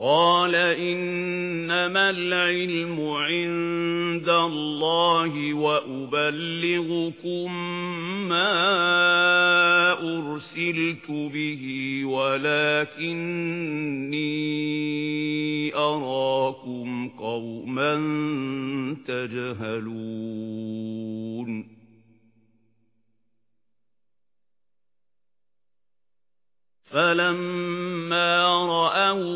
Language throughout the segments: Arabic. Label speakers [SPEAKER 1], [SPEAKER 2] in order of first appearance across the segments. [SPEAKER 1] قَالَ إِنَّمَا الْعِلْمُ عِندَ اللَّهِ وَأُبَلِّغُكُم مَّا أُرْسِلْتُ بِهِ وَلَكِنِّي أَرَاكُمْ قَوْمًا تَجْهَلُونَ فَلَمَّا رَأَوْا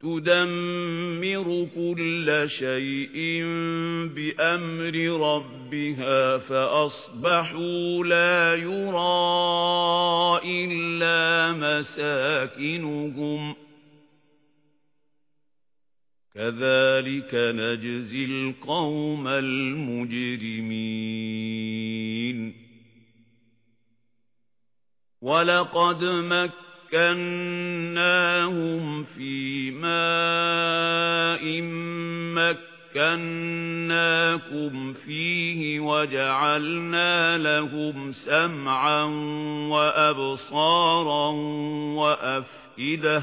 [SPEAKER 1] تُدَمِّرُ كُلَّ شَيْءٍ بِأَمْرِ رَبِّهَا فَأَصْبَحُوا لَا يُرَى إِلَّا مَسَاكِنُهُمْ كَذَلِكَ نَجْزِي الْقَوْمَ الْمُجْرِمِينَ وَلَقَدْ مَكَّنَّا مَكَّنَّاهُمْ فِي مَاءٍ مَكَّنَّاكُمْ فِيهِ وَجَعَلْنَا لَهُمْ سَمْعًا وَأَبْصَارًا وَأَفْئِدَةً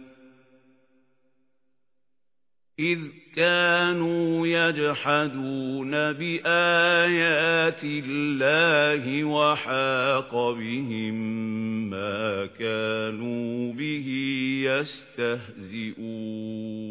[SPEAKER 1] إِذْ كَانُوا يَجْحَدُونَ بِآيَاتِ اللَّهِ وَحَاقَ بِهِمْ مَا كَانُوا بِهِ يَسْتَهْزِئُونَ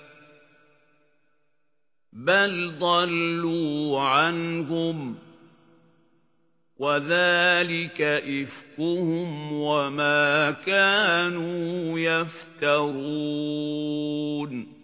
[SPEAKER 1] بل ضلوا عنهم وذلك إفكهم وما كانوا يفترون